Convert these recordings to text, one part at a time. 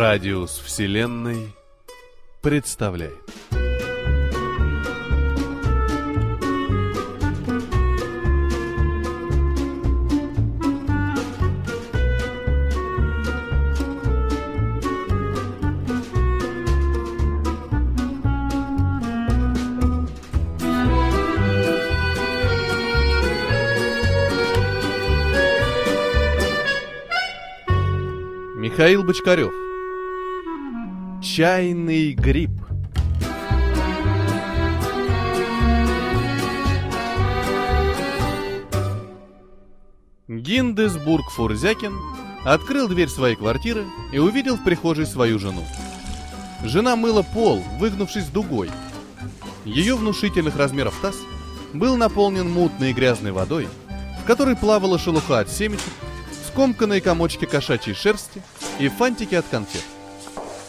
Радиус Вселенной представляет. Михаил Бочкарев Чайный гриб Гиндесбург Фурзякин открыл дверь своей квартиры и увидел в прихожей свою жену. Жена мыла пол, выгнувшись дугой. Ее внушительных размеров таз был наполнен мутной и грязной водой, в которой плавала шелуха от семечек, скомканные комочки кошачьей шерсти и фантики от конфет.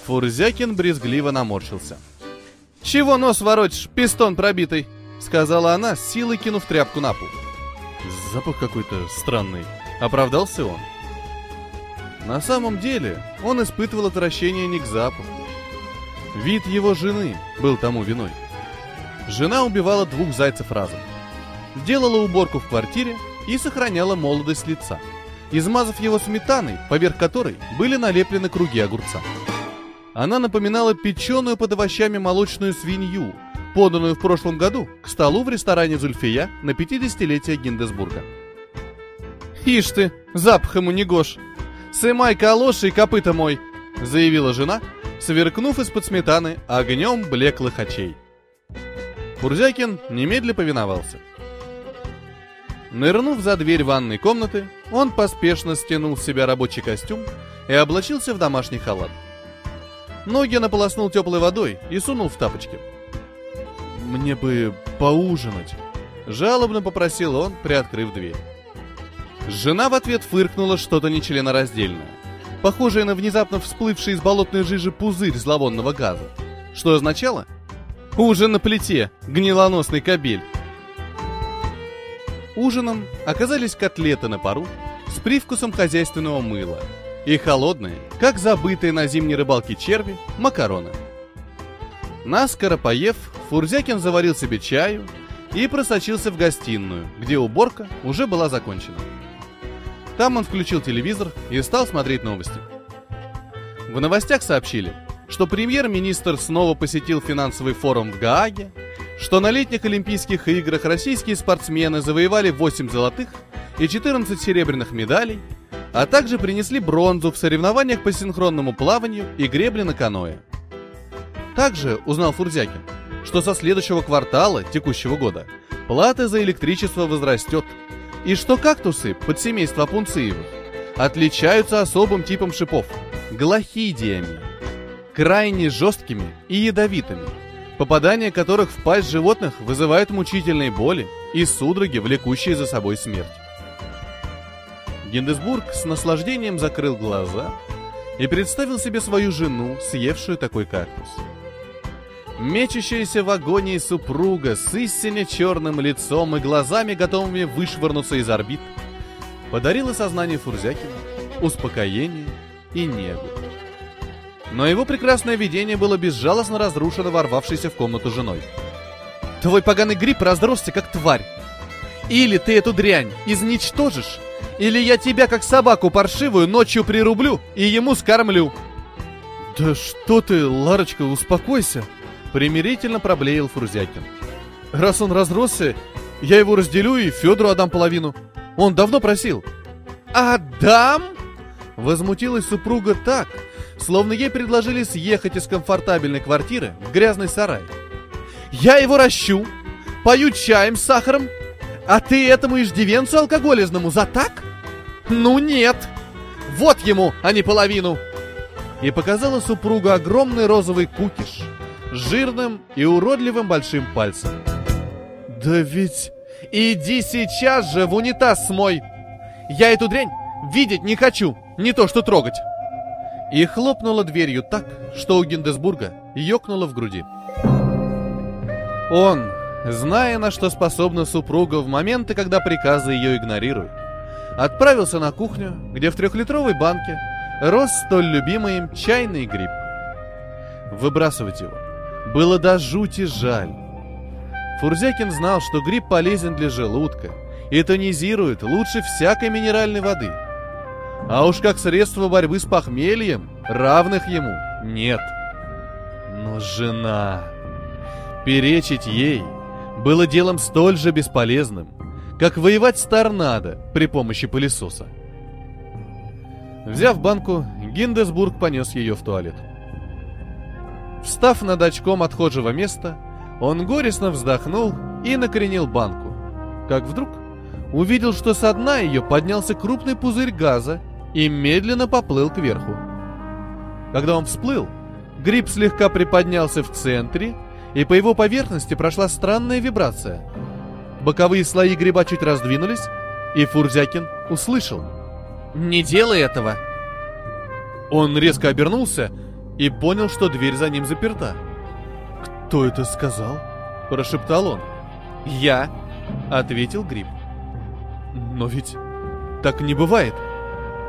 Фурзякин брезгливо наморщился. «Чего нос воротишь, пистон пробитый?» — сказала она, силой кинув тряпку на пол. Запах какой-то странный. Оправдался он. На самом деле, он испытывал отвращение не к запаху. Вид его жены был тому виной. Жена убивала двух зайцев разом. Делала уборку в квартире и сохраняла молодость лица, измазав его сметаной, поверх которой были налеплены круги огурца. Она напоминала печеную под овощами молочную свинью, поданную в прошлом году к столу в ресторане Зульфия на 50-летие Гиндесбурга. «Ишь ты, запах ему не гош! Сымай калоши и копыта мой!» — заявила жена, сверкнув из-под сметаны огнем блеклых очей. Курзякин немедля повиновался. Нырнув за дверь ванной комнаты, он поспешно стянул с себя рабочий костюм и облачился в домашний халат. Ноги наполоснул теплой водой и сунул в тапочки. «Мне бы поужинать», — жалобно попросил он, приоткрыв дверь. Жена в ответ фыркнула что-то нечленораздельное, похожее на внезапно всплывший из болотной жижи пузырь зловонного газа, что означало «Ужин на плите, гнилоносный кабель». Ужином оказались котлеты на пару с привкусом хозяйственного мыла и холодные, как забытые на зимней рыбалке черви, макароны. Наскоро поев, Фурзякин заварил себе чаю и просочился в гостиную, где уборка уже была закончена. Там он включил телевизор и стал смотреть новости. В новостях сообщили, что премьер-министр снова посетил финансовый форум в Гааге, что на летних Олимпийских играх российские спортсмены завоевали 8 золотых и 14 серебряных медалей, а также принесли бронзу в соревнованиях по синхронному плаванию и гребле на каноэ. Также узнал Фурзякин, что со следующего квартала текущего года плата за электричество возрастет, и что кактусы подсемейства пунциевых отличаются особым типом шипов – глохидиями, крайне жесткими и ядовитыми, попадание которых в пасть животных вызывает мучительные боли и судороги, влекущие за собой смерть. Гиндесбург с наслаждением закрыл глаза и представил себе свою жену, съевшую такой кактус. Мечущаяся в агонии супруга с истинно черным лицом и глазами, готовыми вышвырнуться из орбит, подарила сознанию Фурзякина успокоение и негу. Но его прекрасное видение было безжалостно разрушено ворвавшейся в комнату женой. «Твой поганый гриб разросся, как тварь! Или ты эту дрянь изничтожишь, или я тебя, как собаку паршивую, ночью прирублю и ему скормлю!» «Да что ты, Ларочка, успокойся!» Примирительно проблеял Фрузякин. «Раз он разросся, я его разделю и Федору отдам половину. Он давно просил». «Отдам?» Возмутилась супруга так, словно ей предложили съехать из комфортабельной квартиры в грязный сарай. «Я его ращу, пою чаем с сахаром, а ты этому иждивенцу алкоголизному за так? Ну нет! Вот ему, а не половину!» И показала супругу огромный розовый кукиш с жирным и уродливым большим пальцем. «Да ведь...» «Иди сейчас же в унитаз смой! Я эту дрянь видеть не хочу, не то что трогать!» И хлопнула дверью так, что у Гиндесбурга ёкнуло в груди. Он, зная, на что способна супруга в моменты, когда приказы ее игнорируют, отправился на кухню, где в трехлитровой банке рос столь любимый им чайный гриб. Выбрасывать его было до жути жаль. Фурзякин знал, что гриб полезен для желудка и тонизирует лучше всякой минеральной воды. А уж как средство борьбы с похмельем, равных ему нет. Но жена... Перечить ей было делом столь же бесполезным, как воевать с торнадо при помощи пылесоса. Взяв банку, Гиндесбург понес ее в туалет. Встав над очком отхожего места, он горестно вздохнул и накренил банку. Как вдруг увидел, что со дна ее поднялся крупный пузырь газа и медленно поплыл кверху. Когда он всплыл, гриб слегка приподнялся в центре, и по его поверхности прошла странная вибрация. Боковые слои гриба чуть раздвинулись, и Фурзякин услышал. «Не делай этого!» Он резко обернулся и понял, что дверь за ним заперта. «Кто это сказал?» – прошептал он. «Я», – ответил Гриб. «Но ведь так не бывает.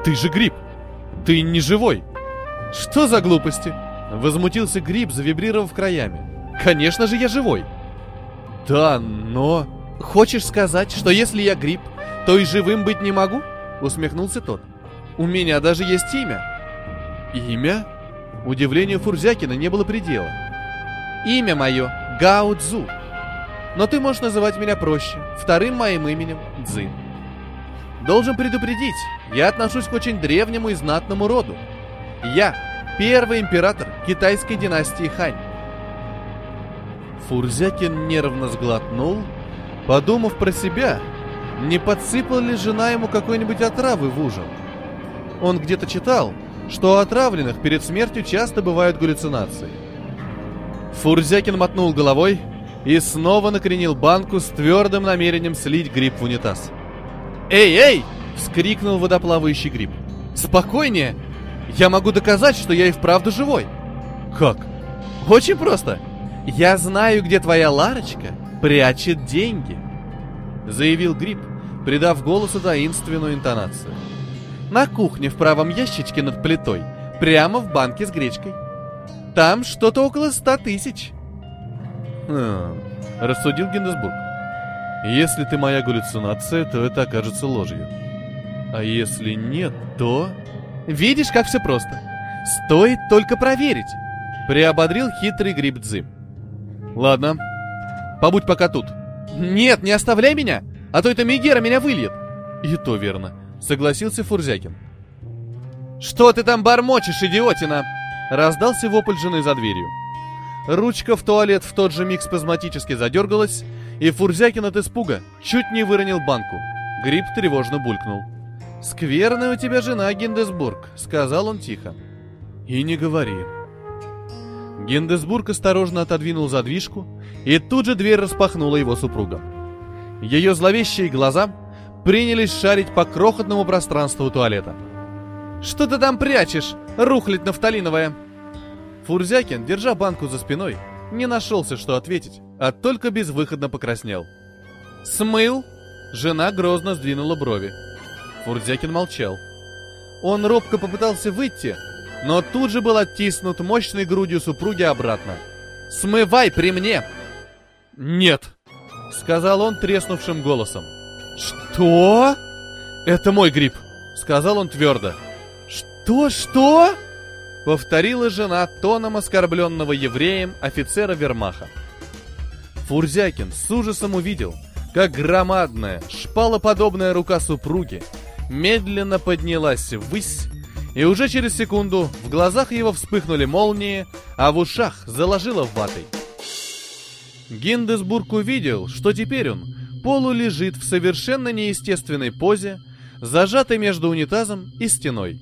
Ты же Гриб. Ты не живой». «Что за глупости?» – возмутился Гриб, завибрировав краями. «Конечно же я живой». «Да, но...» «Хочешь сказать, что если я Гриб, то и живым быть не могу?» – усмехнулся тот. «У меня даже есть имя». «Имя?» Удивлению Фурзякина не было предела. «Имя мое Гао Цзу. Но ты можешь называть меня проще, вторым моим именем Цзин. Должен предупредить, я отношусь к очень древнему и знатному роду. Я первый император китайской династии Хань. Фурзякин нервно сглотнул, подумав про себя, не подсыпала ли жена ему какой-нибудь отравы в ужин. Он где-то читал, что у отравленных перед смертью часто бывают галлюцинации. Фурзякин мотнул головой и снова накренил банку с твердым намерением слить гриб в унитаз. «Эй, эй!» — вскрикнул водоплавающий гриб. «Спокойнее! Я могу доказать, что я и вправду живой!» «Как?» «Очень просто! Я знаю, где твоя Ларочка прячет деньги!» Заявил гриб, придав голосу таинственную интонацию на кухне в правом ящичке над плитой, прямо в банке с гречкой. Там что-то около ста тысяч. Хм, рассудил Гиндесбург. Если ты моя галлюцинация, то это окажется ложью. А если нет, то... Видишь, как все просто. Стоит только проверить. Приободрил хитрый гриб Дзы. Ладно, побудь пока тут. Нет, не оставляй меня, а то эта Мегера меня выльет. И то верно. Согласился Фурзякин. «Что ты там бормочешь, идиотина?» Раздался вопль жены за дверью. Ручка в туалет в тот же миг спазматически задергалась, и Фурзякин от испуга чуть не выронил банку. Гриб тревожно булькнул. «Скверная у тебя жена, Гиндесбург», — сказал он тихо. «И не говори». Гиндесбург осторожно отодвинул задвижку, и тут же дверь распахнула его супруга. Ее зловещие глаза принялись шарить по крохотному пространству туалета. «Что ты там прячешь, рухлядь нафталиновая?» Фурзякин, держа банку за спиной, не нашелся, что ответить, а только безвыходно покраснел. «Смыл?» Жена грозно сдвинула брови. Фурзякин молчал. Он робко попытался выйти, но тут же был оттиснут мощной грудью супруги обратно. «Смывай при мне!» «Нет!» — сказал он треснувшим голосом. «Что?» «Это мой гриб», — сказал он твердо. «Что? Что?» — повторила жена тоном оскорбленного евреем офицера Вермаха. Фурзякин с ужасом увидел, как громадная, шпалоподобная рука супруги медленно поднялась ввысь, и уже через секунду в глазах его вспыхнули молнии, а в ушах заложило ватой. Гиндесбург увидел, что теперь он полу лежит в совершенно неестественной позе, зажатый между унитазом и стеной.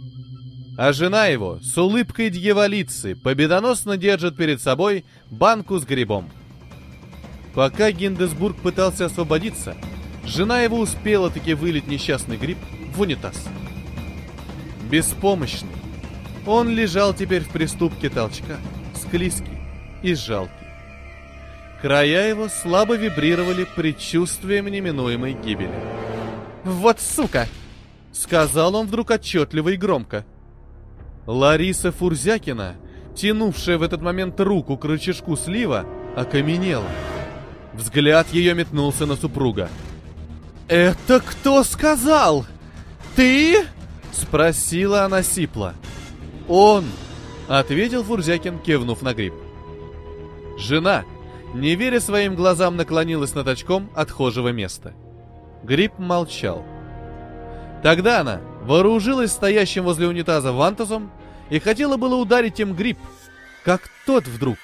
А жена его с улыбкой дьяволицы победоносно держит перед собой банку с грибом. Пока Гиндесбург пытался освободиться, жена его успела таки вылить несчастный гриб в унитаз. Беспомощный, он лежал теперь в приступке толчка, склизкий и жалкий. Края его слабо вибрировали предчувствием неминуемой гибели. «Вот сука!» — сказал он вдруг отчетливо и громко. Лариса Фурзякина, тянувшая в этот момент руку к рычажку слива, окаменела. Взгляд ее метнулся на супруга. «Это кто сказал? Ты?» — спросила она сипло. «Он!» — ответил Фурзякин, кивнув на гриб. Жена, не веря своим глазам, наклонилась над очком отхожего места. Гриб молчал. Тогда она вооружилась стоящим возле унитаза вантусом и хотела было ударить им гриб, как тот вдруг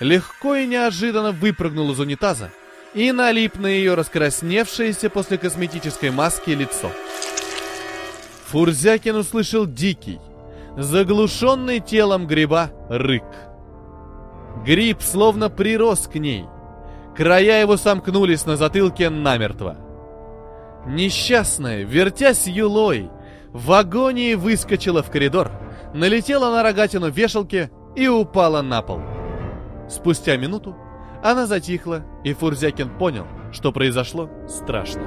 легко и неожиданно выпрыгнул из унитаза и налип на ее раскрасневшееся после косметической маски лицо. Фурзякин услышал дикий, заглушенный телом гриба рык. Гриб словно прирос к ней. Края его сомкнулись на затылке намертво. Несчастная, вертясь юлой, в агонии выскочила в коридор, налетела на рогатину вешалки и упала на пол. Спустя минуту она затихла, и Фурзякин понял, что произошло страшно.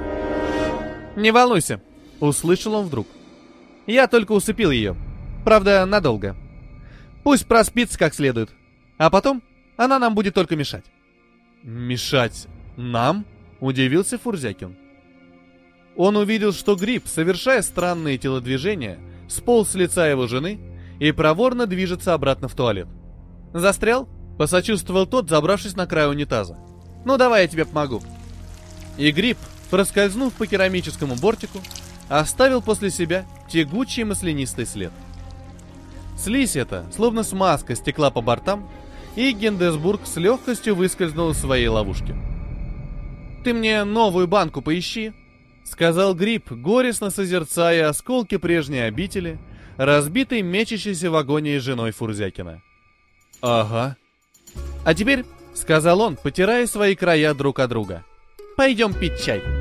«Не волнуйся», — услышал он вдруг. «Я только усыпил ее. Правда, надолго. Пусть проспится как следует. А потом она нам будет только мешать». «Мешать нам?» — удивился Фурзякин. Он увидел, что гриб, совершая странные телодвижения, сполз с лица его жены и проворно движется обратно в туалет. «Застрял?» — посочувствовал тот, забравшись на край унитаза. «Ну давай я тебе помогу». И гриб, проскользнув по керамическому бортику, оставил после себя тягучий маслянистый след. Слизь эта, словно смазка, стекла по бортам, и Гендесбург с легкостью выскользнул из своей ловушки. «Ты мне новую банку поищи», — сказал Гриб, горестно созерцая осколки прежней обители, разбитой мечащейся в агонии женой Фурзякина. «Ага». «А теперь», — сказал он, потирая свои края друг от друга, — «пойдем пить чай».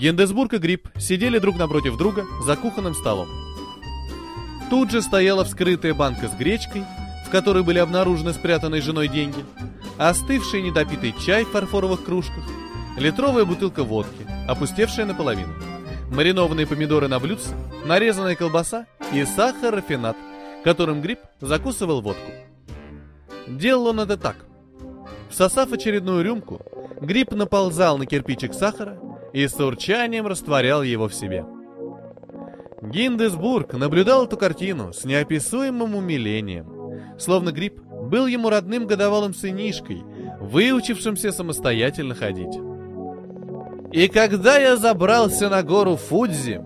Гендесбург и Гриб сидели друг напротив друга за кухонным столом. Тут же стояла вскрытая банка с гречкой, в которой были обнаружены спрятанные женой деньги, остывший недопитый чай в фарфоровых кружках, литровая бутылка водки, опустевшая наполовину, маринованные помидоры на блюдце, нарезанная колбаса и сахар-рафинат, которым Гриб закусывал водку. Делал он это так. Всосав очередную рюмку, Гриб наползал на кирпичик сахара и с урчанием растворял его в себе. Гиндесбург наблюдал эту картину с неописуемым умилением, словно гриб был ему родным годовалым сынишкой, выучившимся самостоятельно ходить. И когда я забрался на гору Фудзи,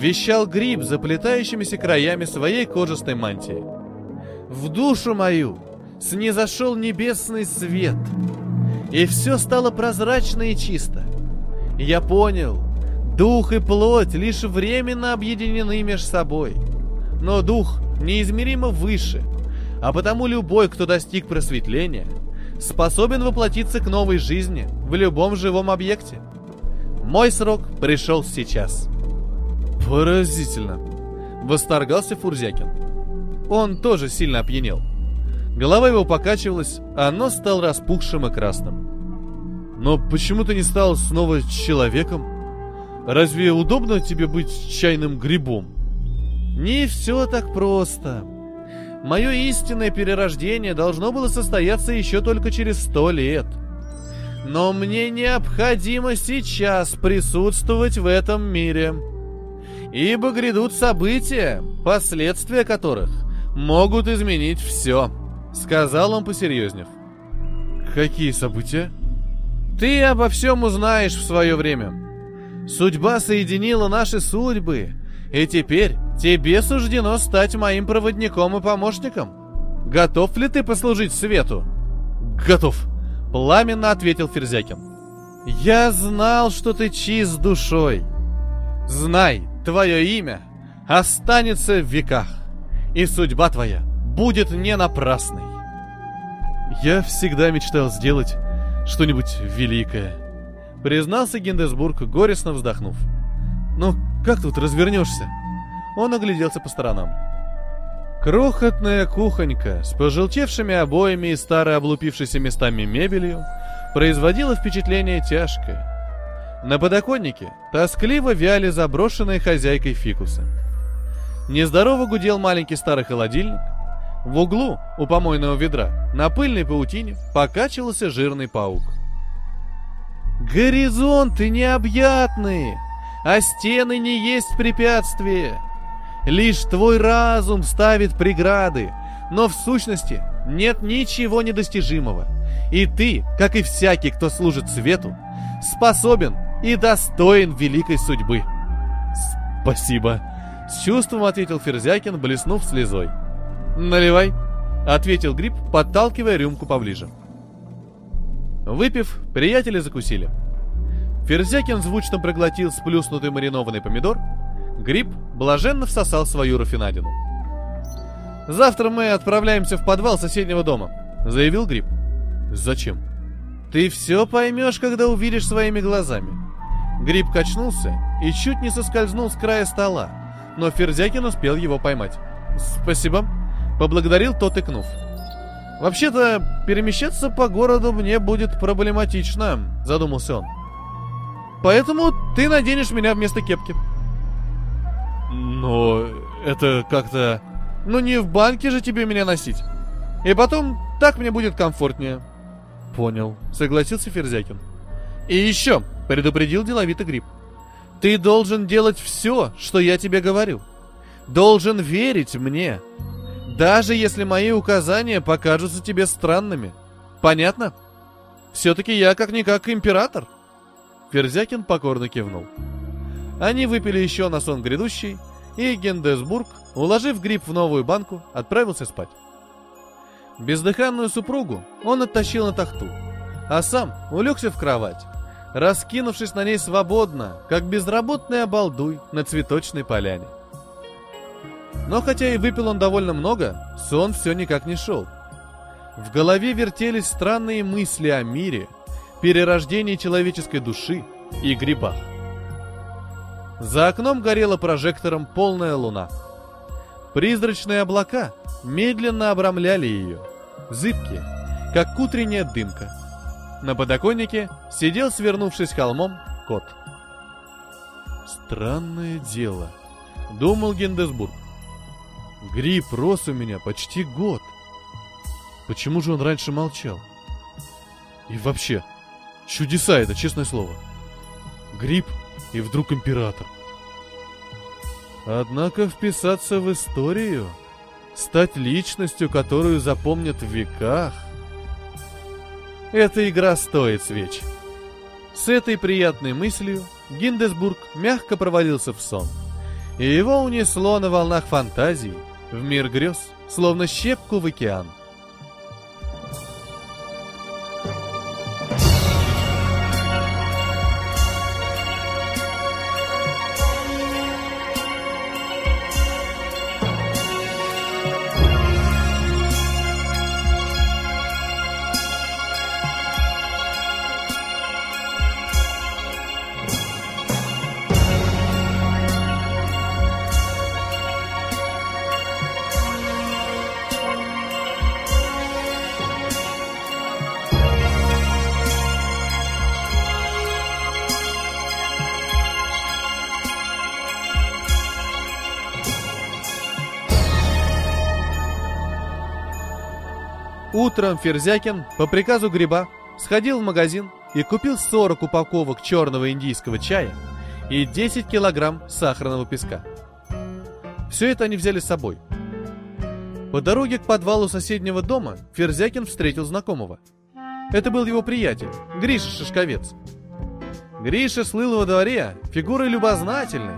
вещал гриб заплетающимися краями своей кожистой мантии. В душу мою снизошел небесный свет, и все стало прозрачно и чисто. Я понял, дух и плоть лишь временно объединены между собой. Но дух неизмеримо выше, а потому любой, кто достиг просветления, способен воплотиться к новой жизни в любом живом объекте. Мой срок пришел сейчас. Поразительно. Восторгался Фурзякин. Он тоже сильно опьянел. Голова его покачивалась, а нос стал распухшим и красным. Но почему ты не стал снова человеком? Разве удобно тебе быть чайным грибом? Не все так просто. Мое истинное перерождение должно было состояться еще только через сто лет. Но мне необходимо сейчас присутствовать в этом мире. Ибо грядут события, последствия которых могут изменить все, сказал он посерьезнев. Какие события? Ты обо всем узнаешь в свое время. Судьба соединила наши судьбы, и теперь тебе суждено стать моим проводником и помощником. Готов ли ты послужить свету? Готов, пламенно ответил Ферзякин. Я знал, что ты чист душой. Знай, твое имя останется в веках, и судьба твоя будет не напрасной. Я всегда мечтал сделать что-нибудь великое, признался Гиндесбург, горестно вздохнув. Ну, как тут развернешься? Он огляделся по сторонам. Крохотная кухонька с пожелтевшими обоями и старой облупившейся местами мебелью производила впечатление тяжкое. На подоконнике тоскливо вяли заброшенные хозяйкой фикусы. Нездорово гудел маленький старый холодильник. В углу, у помойного ведра, на пыльной паутине покачивался жирный паук. «Горизонты необъятные, а стены не есть препятствие!» Лишь твой разум ставит преграды, но в сущности нет ничего недостижимого. И ты, как и всякий, кто служит свету, способен и достоин великой судьбы. Спасибо. С чувством ответил Ферзякин, блеснув слезой. Наливай, ответил Гриб, подталкивая рюмку поближе. Выпив, приятели закусили. Ферзякин звучно проглотил сплюснутый маринованный помидор, Гриб блаженно всосал свою рафинадину. «Завтра мы отправляемся в подвал соседнего дома», — заявил Гриб. «Зачем?» «Ты все поймешь, когда увидишь своими глазами». Гриб качнулся и чуть не соскользнул с края стола, но Ферзякин успел его поймать. «Спасибо», — поблагодарил тот, икнув. «Вообще-то, перемещаться по городу мне будет проблематично», — задумался он. «Поэтому ты наденешь меня вместо кепки», но это как-то... Ну не в банке же тебе меня носить. И потом, так мне будет комфортнее. Понял, согласился Ферзякин. И еще, предупредил деловито Гриб. Ты должен делать все, что я тебе говорю. Должен верить мне. Даже если мои указания покажутся тебе странными. Понятно? Все-таки я как-никак император. Ферзякин покорно кивнул. Они выпили еще на сон грядущий, и Гендесбург, уложив гриб в новую банку, отправился спать. Бездыханную супругу он оттащил на тахту, а сам улегся в кровать, раскинувшись на ней свободно, как безработный обалдуй на цветочной поляне. Но хотя и выпил он довольно много, сон все никак не шел. В голове вертелись странные мысли о мире, перерождении человеческой души и грибах. За окном горела прожектором полная луна. Призрачные облака медленно обрамляли ее, зыбкие, как утренняя дымка. На подоконнике сидел, свернувшись холмом, кот. «Странное дело», — думал Гендесбург. «Гриб рос у меня почти год. Почему же он раньше молчал? И вообще, чудеса это, честное слово. Гриб и вдруг император. Однако вписаться в историю, стать личностью, которую запомнят в веках, эта игра стоит свеч. С этой приятной мыслью Гиндесбург мягко провалился в сон, и его унесло на волнах фантазии в мир грез, словно щепку в океан – Утром Ферзякин по приказу Гриба сходил в магазин и купил 40 упаковок черного индийского чая и 10 килограмм сахарного песка. Все это они взяли с собой. По дороге к подвалу соседнего дома Ферзякин встретил знакомого. Это был его приятель, Гриша Шишковец. Гриша слыл во дворе фигурой любознательной,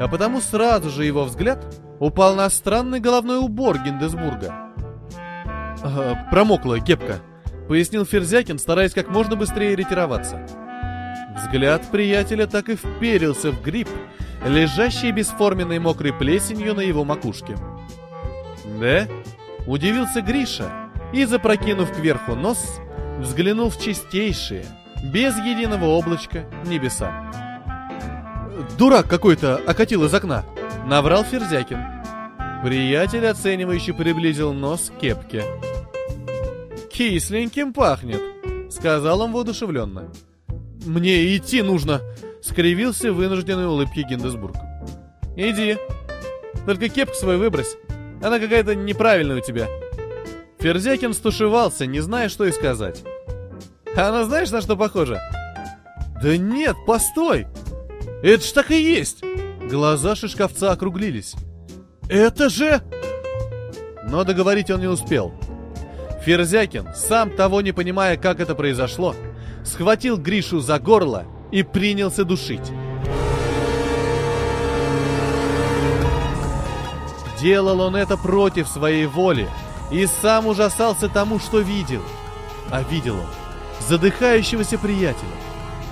а потому сразу же его взгляд упал на странный головной убор Гиндесбурга – э, промокла кепка», — пояснил Ферзякин, стараясь как можно быстрее ретироваться. Взгляд приятеля так и вперился в гриб, лежащей бесформенной мокрой плесенью на его макушке. «Да?» — удивился Гриша и, запрокинув кверху нос, взглянул в чистейшие, без единого облачка, небеса. «Дурак какой-то окатил из окна!» — наврал Ферзякин. Приятель, оценивающий, приблизил нос к кепке. «Кисленьким пахнет», — сказал он воодушевленно. «Мне идти нужно», — скривился в вынужденной улыбке Гиндесбург. «Иди. Только кепку свою выбрось. Она какая-то неправильная у тебя». Ферзякин стушевался, не зная, что и сказать. «А она знаешь, на что похожа?» «Да нет, постой! Это ж так и есть!» Глаза Шишковца округлились. «Это же...» Но договорить он не успел. Ферзякин, сам того не понимая, как это произошло, схватил Гришу за горло и принялся душить. Делал он это против своей воли и сам ужасался тому, что видел. А видел он задыхающегося приятеля,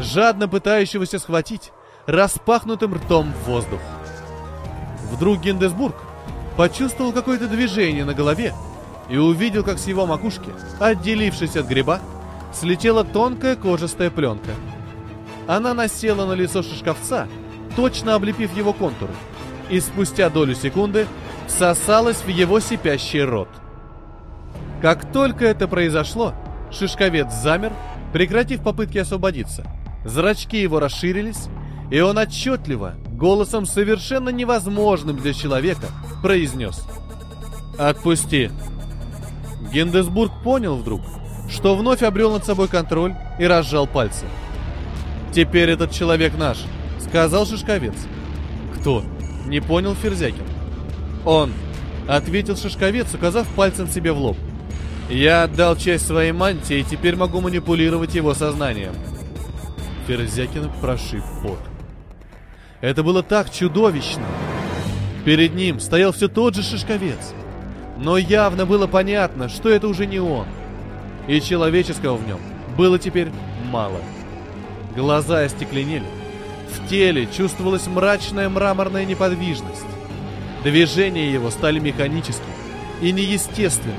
жадно пытающегося схватить распахнутым ртом воздух. Вдруг Гиндесбург почувствовал какое-то движение на голове и увидел, как с его макушки, отделившись от гриба, слетела тонкая кожистая пленка. Она насела на лицо шишковца, точно облепив его контуры, и спустя долю секунды всосалась в его сипящий рот. Как только это произошло, шишковец замер, прекратив попытки освободиться. Зрачки его расширились, и он отчетливо, голосом совершенно невозможным для человека, произнес «Отпусти!» Гиндесбург понял вдруг, что вновь обрел над собой контроль и разжал пальцы. «Теперь этот человек наш», — сказал Шишковец. «Кто?» — не понял Ферзякин. «Он», — ответил Шишковец, указав пальцем себе в лоб. «Я отдал часть своей мантии и теперь могу манипулировать его сознанием». Ферзякина прошиб пот. Это было так чудовищно. Перед ним стоял все тот же Шишковец. Но явно было понятно, что это уже не он. И человеческого в нем было теперь мало. Глаза остекленели. В теле чувствовалась мрачная мраморная неподвижность. Движения его стали механическими и неестественными,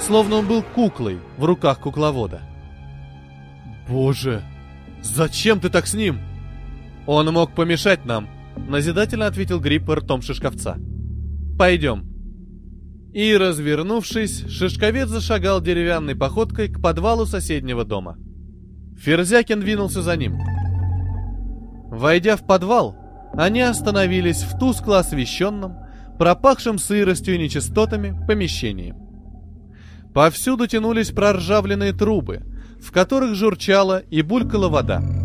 словно он был куклой в руках кукловода. «Боже, зачем ты так с ним?» «Он мог помешать нам», — назидательно ответил Грипп ртом Шишковца. «Пойдем». И, развернувшись, Шишковец зашагал деревянной походкой к подвалу соседнего дома. Ферзякин двинулся за ним. Войдя в подвал, они остановились в тускло освещенном, пропахшем сыростью и нечистотами помещении. Повсюду тянулись проржавленные трубы, в которых журчала и булькала вода.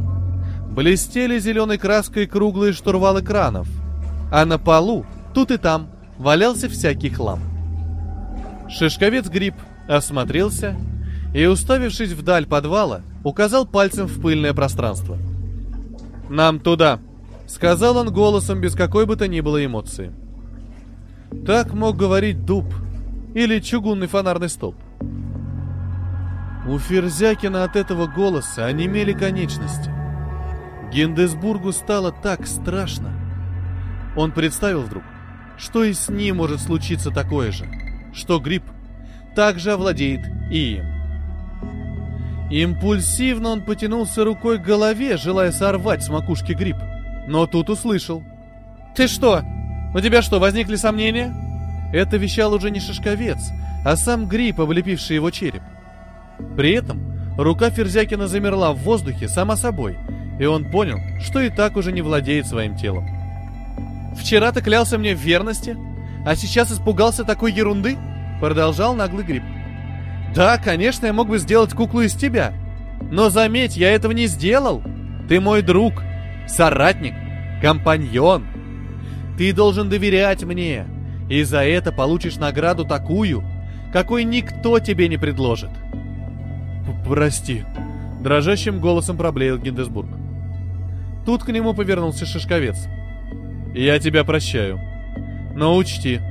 Блестели зеленой краской круглые штурвалы кранов, а на полу, тут и там, валялся всякий хлам. Шишковец Гриб осмотрелся и, уставившись вдаль подвала, указал пальцем в пыльное пространство. «Нам туда!» — сказал он голосом без какой бы то ни было эмоции. Так мог говорить дуб или чугунный фонарный столб. У Ферзякина от этого голоса онемели конечности. Гиндесбургу стало так страшно. Он представил вдруг, что и с ним может случиться такое же, что гриб также овладеет и им. Импульсивно он потянулся рукой к голове, желая сорвать с макушки гриб, но тут услышал. «Ты что? У тебя что, возникли сомнения?» Это вещал уже не шишковец, а сам гриб, облепивший его череп. При этом рука Ферзякина замерла в воздухе сама собой — и он понял, что и так уже не владеет своим телом. «Вчера ты клялся мне в верности, а сейчас испугался такой ерунды?» Продолжал наглый гриб. «Да, конечно, я мог бы сделать куклу из тебя, но заметь, я этого не сделал. Ты мой друг, соратник, компаньон. Ты должен доверять мне, и за это получишь награду такую, какой никто тебе не предложит». «Прости», — дрожащим голосом проблеял Гиндесбург. Тут к нему повернулся Шишковец. «Я тебя прощаю. Но учти,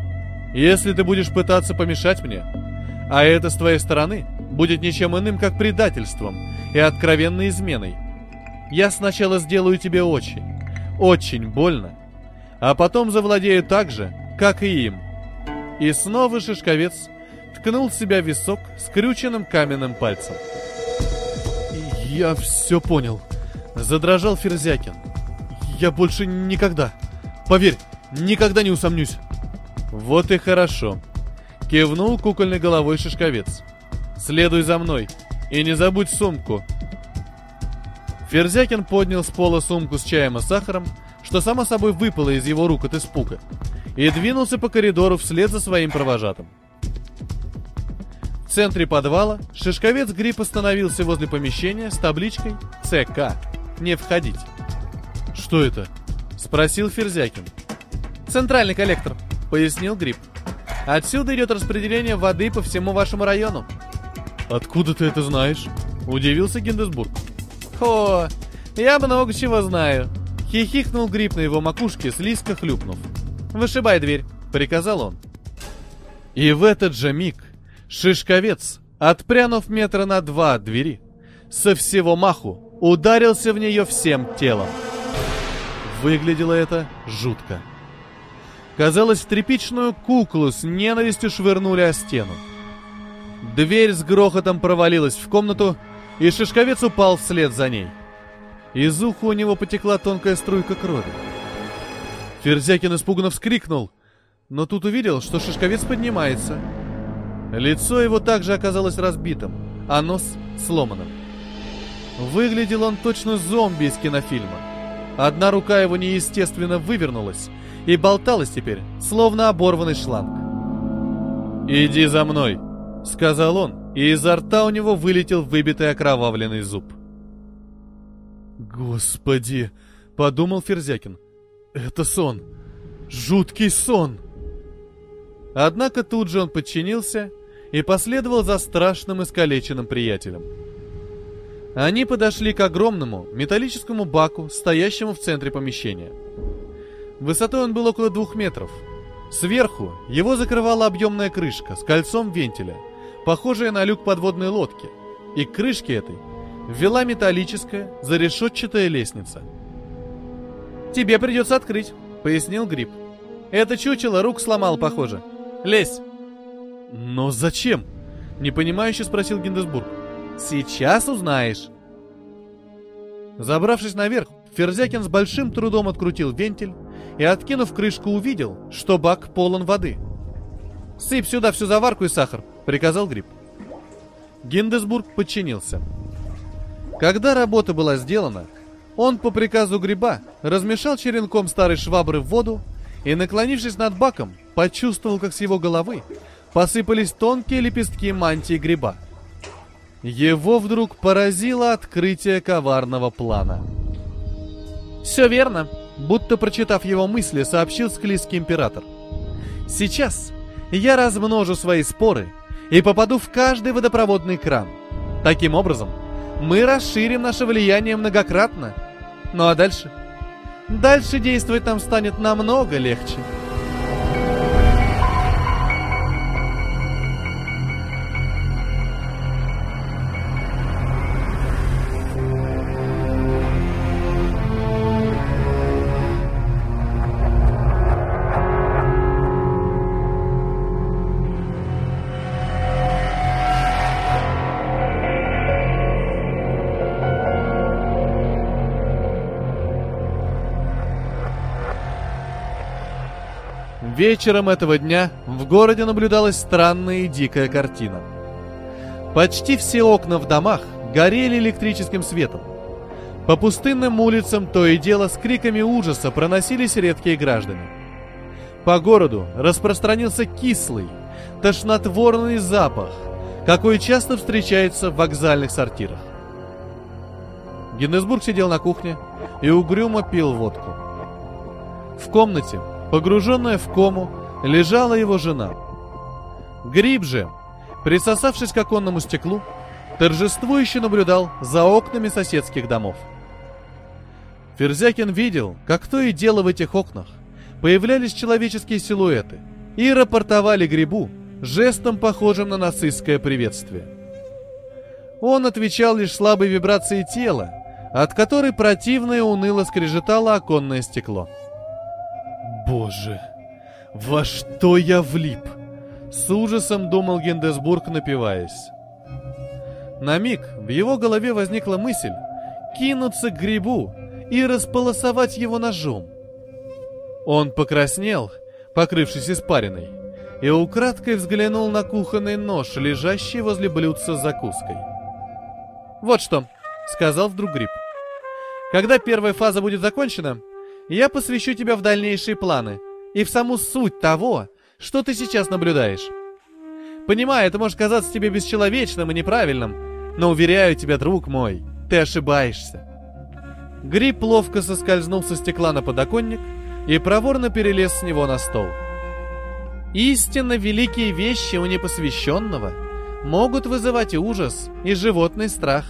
если ты будешь пытаться помешать мне, а это с твоей стороны будет ничем иным, как предательством и откровенной изменой, я сначала сделаю тебе очень, очень больно, а потом завладею так же, как и им. И снова Шишковец ткнул себя в висок скрюченным каменным пальцем. «Я все понял», — задрожал Ферзякин. «Я больше никогда, поверь, никогда не усомнюсь». «Вот и хорошо», — кивнул кукольной головой Шишковец. «Следуй за мной и не забудь сумку». Ферзякин поднял с пола сумку с чаем и сахаром, что само собой выпало из его рук от испуга, и двинулся по коридору вслед за своим провожатым. В центре подвала Шишковец Гриб остановился возле помещения с табличкой «ЦК. Не входить». «Что это?» — спросил Ферзякин. «Центральный коллектор», — пояснил Гриб. «Отсюда идет распределение воды по всему вашему району». «Откуда ты это знаешь?» — удивился Гиндесбург. «О, я много чего знаю», — хихикнул Гриб на его макушке, слизко хлюпнув. «Вышибай дверь», — приказал он. И в этот же миг Шишковец, отпрянув метра на два от двери, со всего маху ударился в нее всем телом. Выглядело это жутко. Казалось, тряпичную куклу с ненавистью швырнули о стену. Дверь с грохотом провалилась в комнату, и Шишковец упал вслед за ней. Из уха у него потекла тонкая струйка крови. Ферзякин испуганно вскрикнул, но тут увидел, что Шишковец поднимается. Лицо его также оказалось разбитым, а нос сломанным. Выглядел он точно зомби из кинофильма. Одна рука его неестественно вывернулась и болталась теперь, словно оборванный шланг. «Иди за мной», — сказал он, и изо рта у него вылетел выбитый окровавленный зуб. «Господи!» — подумал Ферзякин. «Это сон! Жуткий сон!» Однако тут же он подчинился и последовал за страшным искалеченным приятелем. Они подошли к огромному металлическому баку, стоящему в центре помещения. Высотой он был около двух метров. Сверху его закрывала объемная крышка с кольцом вентиля, похожая на люк подводной лодки, и к крышке этой вела металлическая зарешетчатая лестница. «Тебе придется открыть», — пояснил Гриб. «Это чучело рук сломал, похоже. Лезь!» «Но зачем?» — непонимающе спросил Гиндесбург. «Сейчас узнаешь». Забравшись наверх, Ферзякин с большим трудом открутил вентиль и, откинув крышку, увидел, что бак полон воды. «Сыпь сюда всю заварку и сахар», — приказал Гриб. Гиндесбург подчинился. Когда работа была сделана, он по приказу Гриба размешал черенком старой швабры в воду и, наклонившись над баком, почувствовал, как с его головы посыпались тонкие лепестки мантии гриба. Его вдруг поразило открытие коварного плана. «Все верно», будто прочитав его мысли, сообщил склизкий император. «Сейчас я размножу свои споры и попаду в каждый водопроводный кран. Таким образом, мы расширим наше влияние многократно. Ну а дальше? Дальше действовать нам станет намного легче». Вечером этого дня в городе наблюдалась странная и дикая картина. Почти все окна в домах горели электрическим светом. По пустынным улицам то и дело с криками ужаса проносились редкие граждане. По городу распространился кислый, тошнотворный запах, какой часто встречается в вокзальных сортирах. Гиннесбург сидел на кухне и угрюмо пил водку. В комнате Погруженная в кому, лежала его жена. Гриб же, присосавшись к оконному стеклу, торжествующе наблюдал за окнами соседских домов. Ферзякин видел, как то и дело в этих окнах появлялись человеческие силуэты и рапортовали Грибу жестом, похожим на нацистское приветствие. Он отвечал лишь слабой вибрацией тела, от которой противно и уныло скрежетало оконное стекло. Боже, во что я влип? С ужасом думал Гендесбург, напиваясь. На миг в его голове возникла мысль кинуться к грибу и располосовать его ножом. Он покраснел, покрывшись испариной, и украдкой взглянул на кухонный нож, лежащий возле блюдца с закуской. «Вот что», — сказал вдруг гриб. «Когда первая фаза будет закончена, я посвящу тебя в дальнейшие планы и в саму суть того, что ты сейчас наблюдаешь. Понимаю, это может казаться тебе бесчеловечным и неправильным, но уверяю тебя, друг мой, ты ошибаешься. Гриб ловко соскользнул со стекла на подоконник и проворно перелез с него на стол. Истинно великие вещи у непосвященного могут вызывать ужас, и животный страх.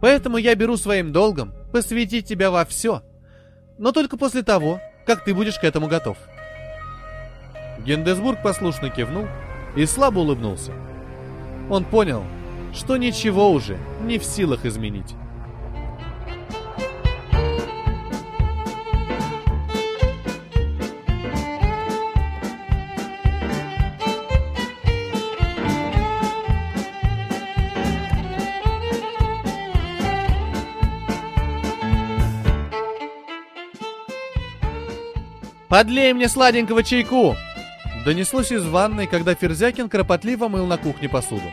Поэтому я беру своим долгом посвятить тебя во все, но только после того, как ты будешь к этому готов. Гендесбург послушно кивнул и слабо улыбнулся. Он понял, что ничего уже не в силах изменить. «Подлей мне сладенького чайку!» Донеслось из ванной, когда Ферзякин кропотливо мыл на кухне посуду.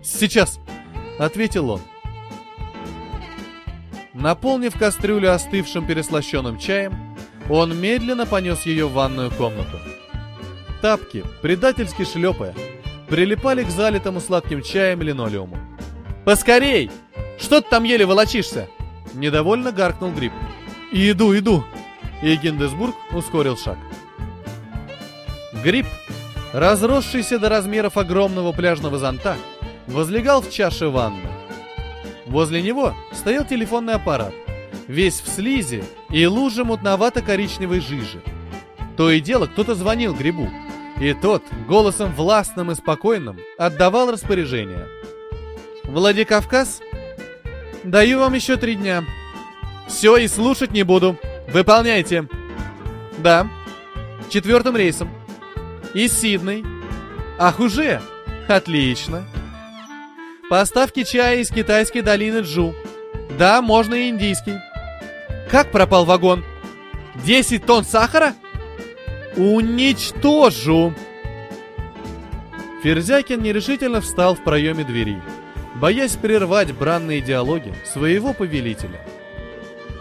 «Сейчас!» — ответил он. Наполнив кастрюлю остывшим переслащенным чаем, он медленно понес ее в ванную комнату. Тапки, предательски шлепая, прилипали к залитому сладким чаем линолеуму. «Поскорей! Что ты там еле волочишься?» Недовольно гаркнул Гриб. «Иду, иду!» И Гиндесбург ускорил шаг. Гриб, разросшийся до размеров огромного пляжного зонта, возлегал в чаше ванны. Возле него стоял телефонный аппарат, весь в слизи и луже мутновато-коричневой жижи. То и дело кто-то звонил Грибу, и тот, голосом властным и спокойным, отдавал распоряжение. «Владикавказ? Даю вам еще три дня. Все, и слушать не буду», Выполняйте. Да. Четвертым рейсом. Из Сидней. Ах, уже? Отлично. Поставки чая из китайской долины Джу. Да, можно и индийский. Как пропал вагон? 10 тонн сахара? Уничтожу! Ферзякин нерешительно встал в проеме двери, боясь прервать бранные диалоги своего повелителя –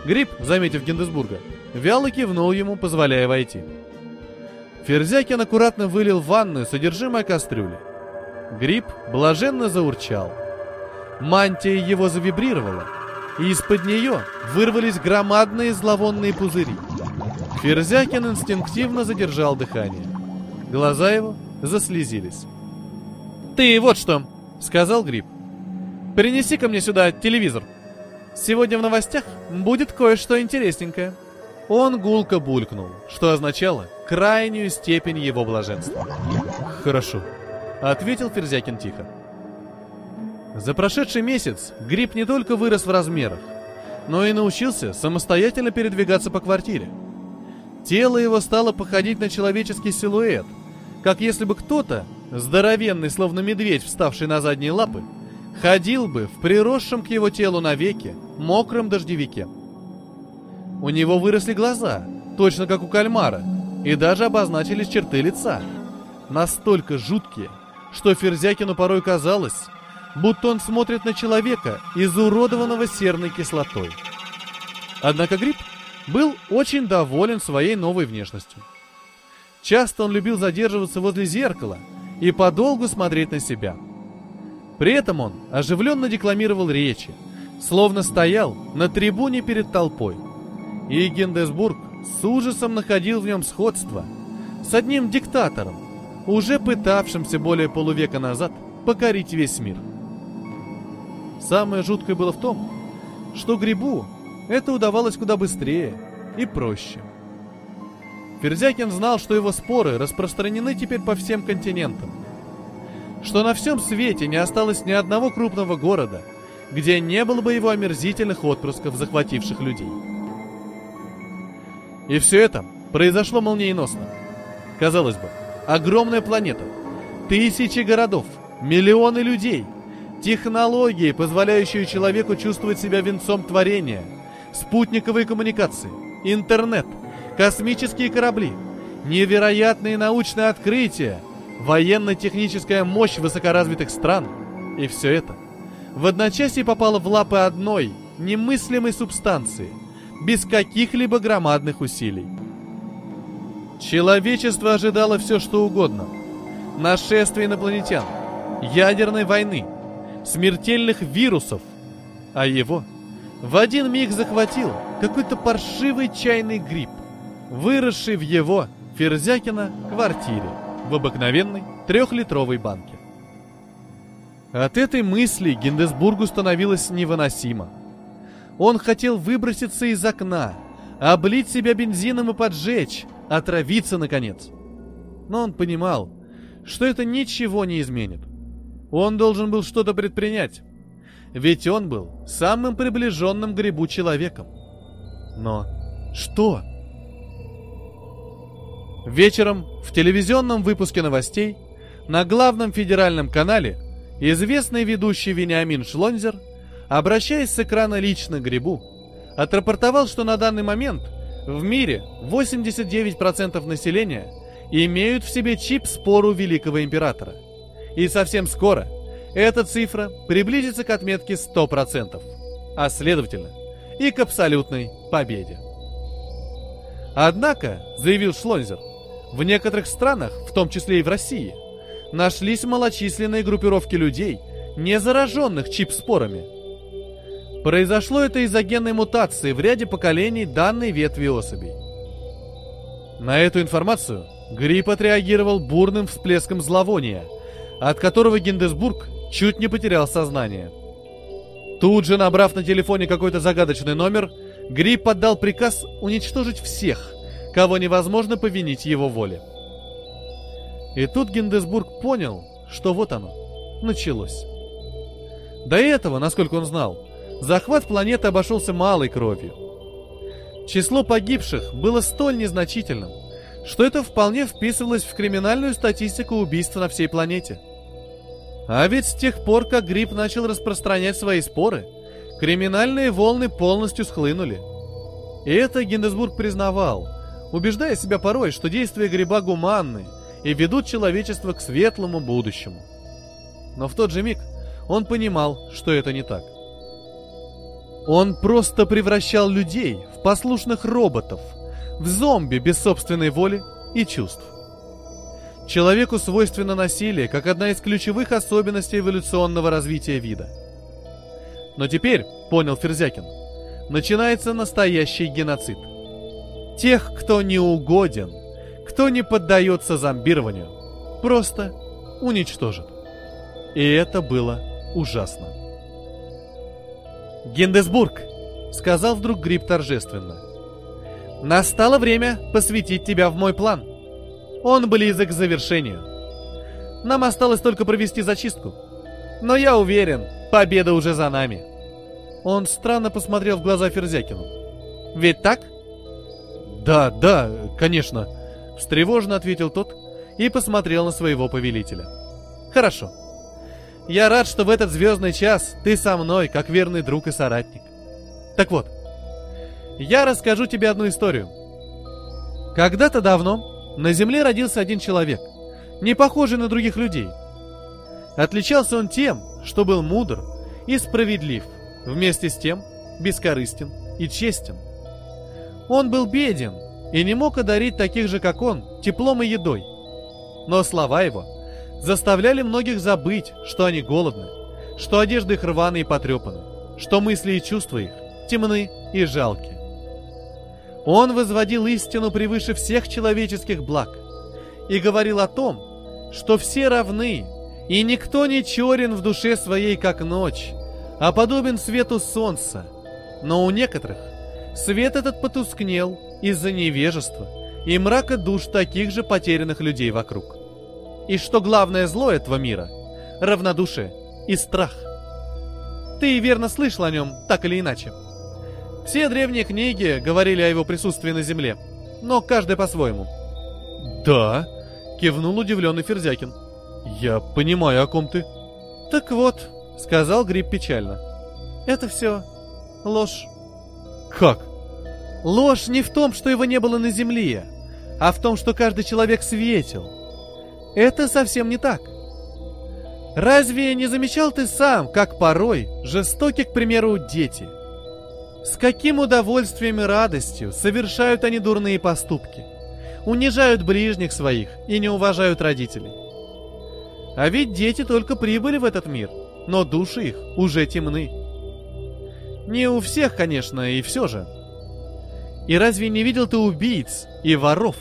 Гриб, заметив Гиндесбурга, вяло кивнул ему, позволяя войти. Ферзякин аккуратно вылил в ванную содержимое кастрюли. Гриб блаженно заурчал. Мантия его завибрировала, и из-под нее вырвались громадные зловонные пузыри. Ферзякин инстинктивно задержал дыхание. Глаза его заслезились. «Ты вот что!» — сказал Гриб. «Принеси ко мне сюда телевизор!» Сегодня в новостях будет кое-что интересненькое. Он гулко булькнул, что означало крайнюю степень его блаженства. Хорошо, ответил Ферзякин тихо. За прошедший месяц гриб не только вырос в размерах, но и научился самостоятельно передвигаться по квартире. Тело его стало походить на человеческий силуэт, как если бы кто-то, здоровенный, словно медведь, вставший на задние лапы, ходил бы в приросшем к его телу навеки мокром дождевике. У него выросли глаза, точно как у кальмара, и даже обозначились черты лица. Настолько жуткие, что Ферзякину порой казалось, будто он смотрит на человека, изуродованного серной кислотой. Однако Гриб был очень доволен своей новой внешностью. Часто он любил задерживаться возле зеркала и подолгу смотреть на себя – при этом он оживленно декламировал речи, словно стоял на трибуне перед толпой. И Гендесбург с ужасом находил в нем сходство с одним диктатором, уже пытавшимся более полувека назад покорить весь мир. Самое жуткое было в том, что Грибу это удавалось куда быстрее и проще. Ферзякин знал, что его споры распространены теперь по всем континентам, что на всем свете не осталось ни одного крупного города, где не было бы его омерзительных отпрысков, захвативших людей. И все это произошло молниеносно. Казалось бы, огромная планета, тысячи городов, миллионы людей, технологии, позволяющие человеку чувствовать себя венцом творения, спутниковые коммуникации, интернет, космические корабли, невероятные научные открытия, военно-техническая мощь высокоразвитых стран. И все это в одночасье попало в лапы одной, немыслимой субстанции, без каких-либо громадных усилий. Человечество ожидало все, что угодно. Нашествие инопланетян, ядерной войны, смертельных вирусов. А его в один миг захватил какой-то паршивый чайный гриб, выросший в его, Ферзякина, квартире в обыкновенной трехлитровой банке. От этой мысли Гиндесбургу становилось невыносимо. Он хотел выброситься из окна, облить себя бензином и поджечь, отравиться, наконец. Но он понимал, что это ничего не изменит. Он должен был что-то предпринять. Ведь он был самым приближенным к грибу человеком. Но что? Вечером в телевизионном выпуске новостей на главном федеральном канале известный ведущий Вениамин Шлонзер, обращаясь с экрана лично к грибу, отрапортовал, что на данный момент в мире 89% населения имеют в себе чип спору великого императора. И совсем скоро эта цифра приблизится к отметке 100%, а следовательно и к абсолютной победе. Однако, заявил Шлонзер, в некоторых странах, в том числе и в России, нашлись малочисленные группировки людей, не зараженных чип-спорами. Произошло это из-за генной мутации в ряде поколений данной ветви особей. На эту информацию грипп отреагировал бурным всплеском зловония, от которого Гиндесбург чуть не потерял сознание. Тут же, набрав на телефоне какой-то загадочный номер, Грипп отдал приказ уничтожить всех, кого невозможно повинить его воле. И тут Гиндесбург понял, что вот оно, началось. До этого, насколько он знал, захват планеты обошелся малой кровью. Число погибших было столь незначительным, что это вполне вписывалось в криминальную статистику убийств на всей планете. А ведь с тех пор, как грипп начал распространять свои споры, криминальные волны полностью схлынули. И это Гиндесбург признавал – убеждая себя порой, что действия гриба гуманны и ведут человечество к светлому будущему. Но в тот же миг он понимал, что это не так. Он просто превращал людей в послушных роботов, в зомби без собственной воли и чувств. Человеку свойственно насилие, как одна из ключевых особенностей эволюционного развития вида. Но теперь, понял Ферзякин, начинается настоящий геноцид – Тех, кто не угоден, кто не поддается зомбированию, просто уничтожит. И это было ужасно. «Гиндесбург!» — сказал вдруг Гриб торжественно. «Настало время посвятить тебя в мой план. Он близок к завершению. Нам осталось только провести зачистку. Но я уверен, победа уже за нами». Он странно посмотрел в глаза Ферзякину. «Ведь так?» «Да, да, конечно», — встревоженно ответил тот и посмотрел на своего повелителя. «Хорошо. Я рад, что в этот звездный час ты со мной, как верный друг и соратник. Так вот, я расскажу тебе одну историю. Когда-то давно на Земле родился один человек, не похожий на других людей. Отличался он тем, что был мудр и справедлив, вместе с тем бескорыстен и честен — он был беден и не мог одарить таких же, как он, теплом и едой. Но слова его заставляли многих забыть, что они голодны, что одежда их рваны и потрепаны, что мысли и чувства их темны и жалки. Он возводил истину превыше всех человеческих благ и говорил о том, что все равны, и никто не черен в душе своей, как ночь, а подобен свету солнца, но у некоторых Свет этот потускнел из-за невежества и мрака душ таких же потерянных людей вокруг. И что главное зло этого мира — равнодушие и страх. Ты верно слышал о нем, так или иначе. Все древние книги говорили о его присутствии на Земле. но каждая по-своему. Да, кивнул удивленный Ферзякин. Я понимаю, о ком ты. Так вот, сказал Гриб печально. Это все ложь. Как? Ложь не в том, что его не было на земле, а в том, что каждый человек светил. Это совсем не так. Разве не замечал ты сам, как порой жестоки, к примеру, дети? С каким удовольствием и радостью совершают они дурные поступки? Унижают ближних своих и не уважают родителей. А ведь дети только прибыли в этот мир, но души их уже темны. Не у всех, конечно, и все же. И разве не видел ты убийц и воров,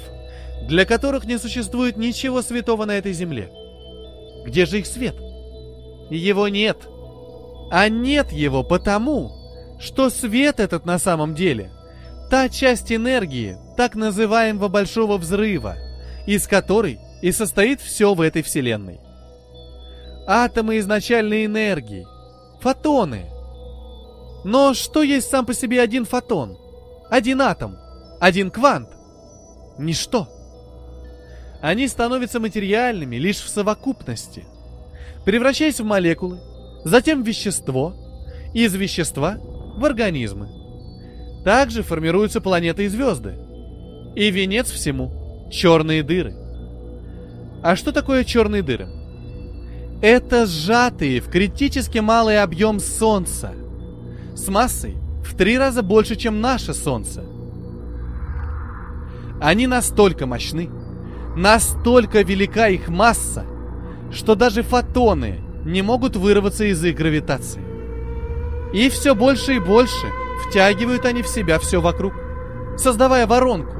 для которых не существует ничего святого на этой земле? Где же их свет? Его нет. А нет его потому, что свет этот на самом деле – та часть энергии, так называемого большого взрыва, из которой и состоит все в этой вселенной. Атомы изначальной энергии, фотоны. Но что есть сам по себе один фотон? Один атом, один квант? Ничто. Они становятся материальными лишь в совокупности, превращаясь в молекулы, затем в вещество, из вещества в организмы. Также формируются планеты и звезды. И венец всему – черные дыры. А что такое черные дыры? Это сжатые в критически малый объем Солнца с массой в три раза больше, чем наше Солнце. Они настолько мощны, настолько велика их масса, что даже фотоны не могут вырваться из их гравитации. И все больше и больше втягивают они в себя все вокруг, создавая воронку.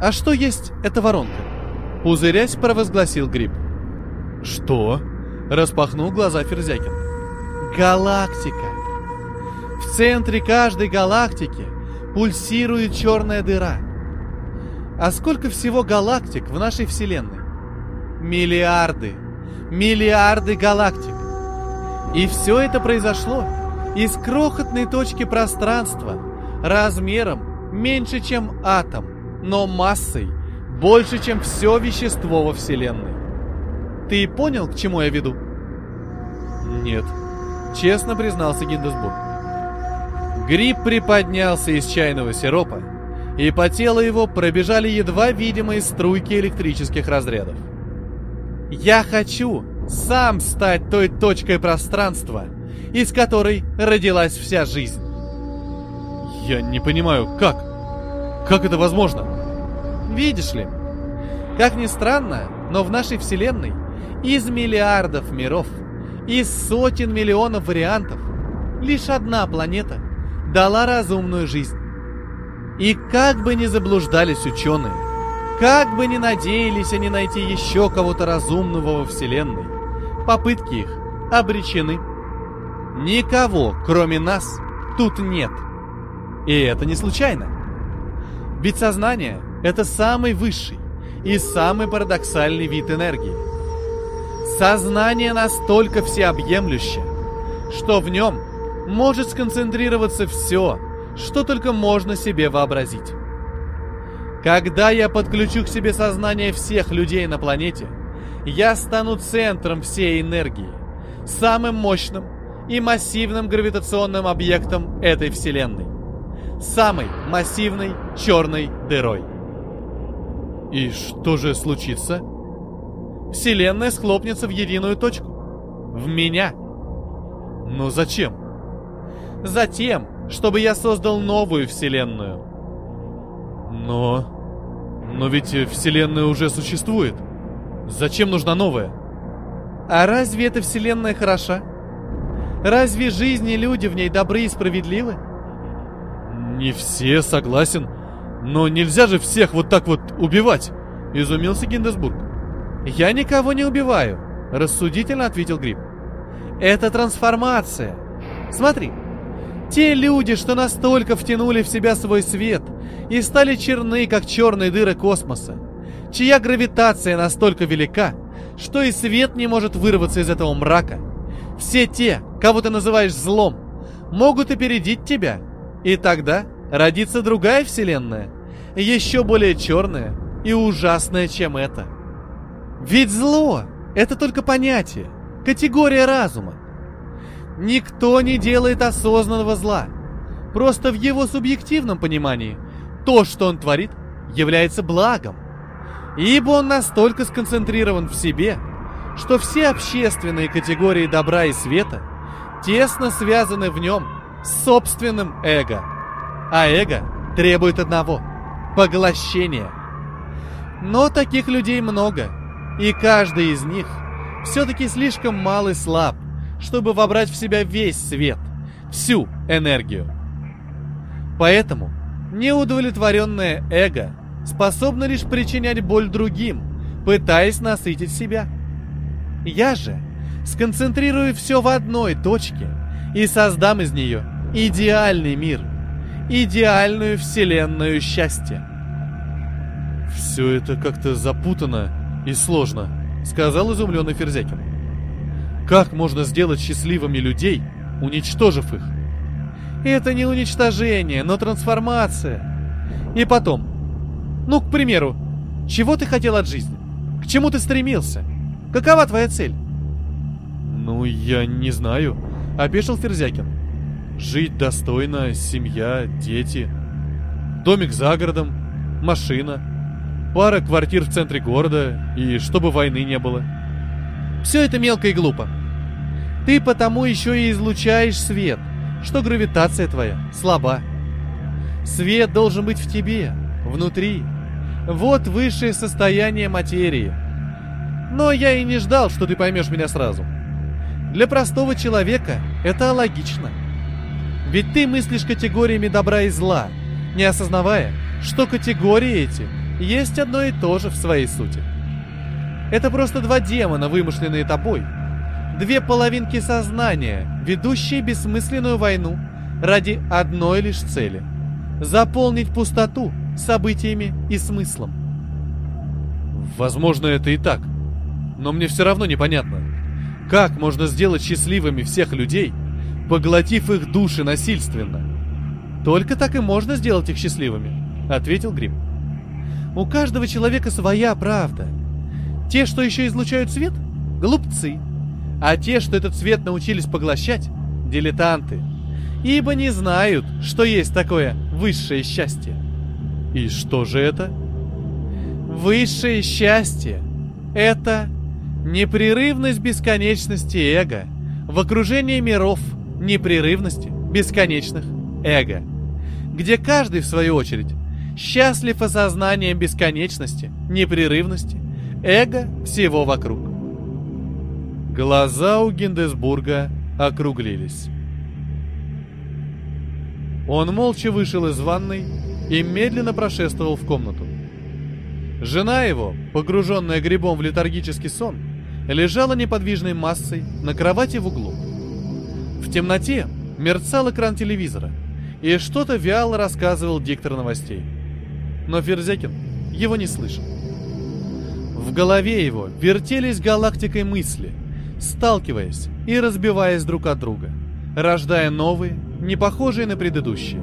А что есть эта воронка? Пузырясь, провозгласил Гриб. Что? Распахнул глаза Ферзякин. Галактика. В центре каждой галактики пульсирует черная дыра. А сколько всего галактик в нашей Вселенной? Миллиарды. Миллиарды галактик. И все это произошло из крохотной точки пространства, размером меньше, чем атом, но массой больше, чем все вещество во Вселенной. Ты понял, к чему я веду? Нет, честно признался Гиндесбург. Гриб приподнялся из чайного сиропа, и по телу его пробежали едва видимые струйки электрических разрядов. «Я хочу сам стать той точкой пространства, из которой родилась вся жизнь. Я не понимаю, как? Как это возможно? Видишь ли, как ни странно, но в нашей Вселенной из миллиардов миров, из сотен миллионов вариантов, лишь одна планета дала разумную жизнь. И как бы ни заблуждались ученые, как бы ни надеялись они найти еще кого-то разумного во Вселенной, попытки их обречены. Никого, кроме нас, тут нет. И это не случайно. Ведь сознание — это самый высший и самый парадоксальный вид энергии. Сознание настолько всеобъемлюще, что в нем может сконцентрироваться все, что только можно себе вообразить. Когда я подключу к себе сознание всех людей на планете, я стану центром всей энергии, самым мощным и массивным гравитационным объектом этой Вселенной. Самой массивной черной дырой. И что же случится? Вселенная схлопнется в единую точку. В меня. Но зачем? Затем, чтобы я создал новую Вселенную. Но... Но ведь Вселенная уже существует. Зачем нужна новая? А разве эта Вселенная хороша? Разве жизни люди в ней добры и справедливы? Не все, согласен. Но нельзя же всех вот так вот убивать, изумился Гиндесбург. Я никого не убиваю, рассудительно ответил Гриб. Это трансформация. Смотри, те люди, что настолько втянули в себя свой свет и стали черны, как черные дыры космоса, чья гравитация настолько велика, что и свет не может вырваться из этого мрака, все те, кого ты называешь злом, могут опередить тебя. И тогда родится другая вселенная, еще более черное и ужасное, чем это. Ведь зло — это только понятие, категория разума. Никто не делает осознанного зла. Просто в его субъективном понимании то, что он творит, является благом. Ибо он настолько сконцентрирован в себе, что все общественные категории добра и света тесно связаны в нем с собственным эго. А эго требует одного – поглощения. Но таких людей много, и каждый из них все-таки слишком мал и слаб, чтобы вобрать в себя весь свет, всю энергию. Поэтому неудовлетворенное эго способно лишь причинять боль другим, пытаясь насытить себя. Я же сконцентрирую все в одной точке и создам из нее идеальный мир, идеальную вселенную счастья. «Все это как-то запутано и сложно», — сказал изумленный Ферзякин. «Как можно сделать счастливыми людей, уничтожив их?» «Это не уничтожение, но трансформация. И потом, ну, к примеру, чего ты хотел от жизни? К чему ты стремился? Какова твоя цель?» «Ну, я не знаю», — опешил Ферзякин. «Жить достойно, семья, дети, домик за городом, машина, пара квартир в центре города и чтобы войны не было». «Все это мелко и глупо. Ты потому еще и излучаешь свет, что гравитация твоя слаба. Свет должен быть в тебе, внутри. Вот высшее состояние материи. Но я и не ждал, что ты поймешь меня сразу. Для простого человека это логично. Ведь ты мыслишь категориями добра и зла, не осознавая, что категории эти есть одно и то же в своей сути. Это просто два демона, вымышленные тобой. Две половинки сознания, ведущие бессмысленную войну ради одной лишь цели – заполнить пустоту событиями и смыслом. Возможно, это и так. Но мне все равно непонятно, как можно сделать счастливыми всех людей, поглотив их души насильственно? Только так и можно сделать их счастливыми, ответил Грим. У каждого человека своя правда. Те, что еще излучают свет, глупцы. А те, что этот свет научились поглощать, дилетанты. Ибо не знают, что есть такое высшее счастье. И что же это? Высшее счастье — это Непрерывность бесконечности эго в окружении миров непрерывности бесконечных эго, где каждый, в свою очередь, счастлив осознанием бесконечности, непрерывности, эго всего вокруг. Глаза у Гиндесбурга округлились. Он молча вышел из ванной и медленно прошествовал в комнату. Жена его, погруженная грибом в летаргический сон, лежала неподвижной массой на кровати в углу. В темноте мерцал экран телевизора, и что-то вяло рассказывал диктор новостей. Но Ферзякин его не слышал. В голове его вертелись галактикой мысли, сталкиваясь и разбиваясь друг от друга, рождая новые, не похожие на предыдущие.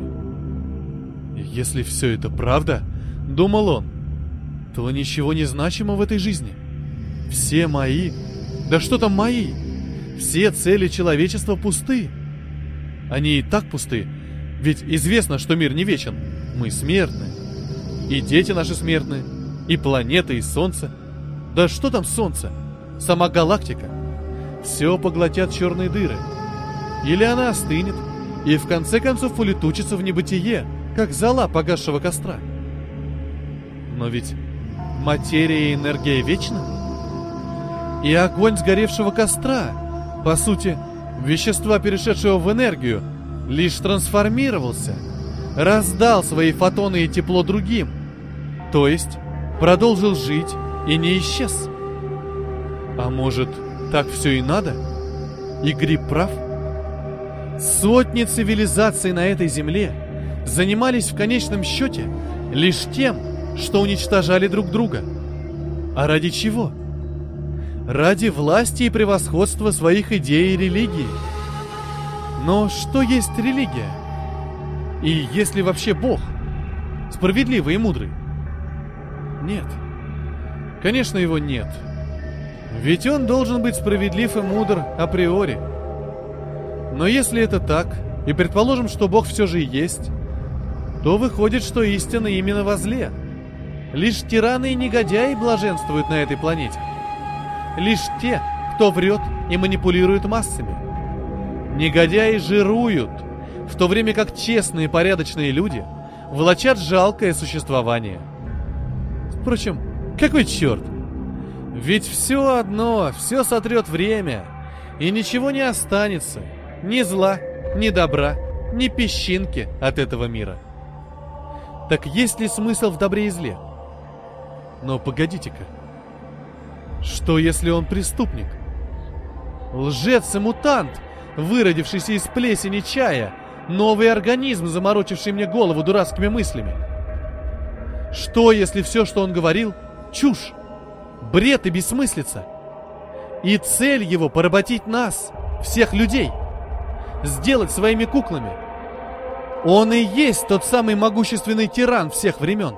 «Если все это правда, — думал он, — то ничего не значимо в этой жизни — все мои, да что там мои, все цели человечества пусты. Они и так пусты, ведь известно, что мир не вечен. Мы смертны. И дети наши смертны, и планеты, и солнце. Да что там солнце? Сама галактика. Все поглотят черные дыры. Или она остынет, и в конце концов улетучится в небытие, как зола погасшего костра. Но ведь материя и энергия вечны? и огонь сгоревшего костра, по сути, вещества, перешедшего в энергию, лишь трансформировался, раздал свои фотоны и тепло другим, то есть продолжил жить и не исчез. А может, так все и надо? И Гриб прав? Сотни цивилизаций на этой земле занимались в конечном счете лишь тем, что уничтожали друг друга. А ради чего? — ради власти и превосходства своих идей и религии. Но что есть религия? И есть ли вообще Бог? справедливый и мудрый? Нет. Конечно, его нет. Ведь он должен быть справедлив и мудр априори. Но если это так, и предположим, что Бог все же есть, то выходит, что истина именно во зле. Лишь тираны и негодяи блаженствуют на этой планете. Лишь те, кто врет и манипулирует массами. Негодяи жируют, в то время как честные порядочные люди влачат жалкое существование. Впрочем, какой черт? Ведь все одно, все сотрет время, и ничего не останется, ни зла, ни добра, ни песчинки от этого мира. Так есть ли смысл в добре и зле? Но погодите-ка. Что если он преступник? Лжец и мутант, выродившийся из плесени чая, новый организм, заморочивший мне голову дурацкими мыслями. Что если все, что он говорил, чушь, бред и бессмыслица? И цель его поработить нас, всех людей, сделать своими куклами – он и есть тот самый могущественный тиран всех времен.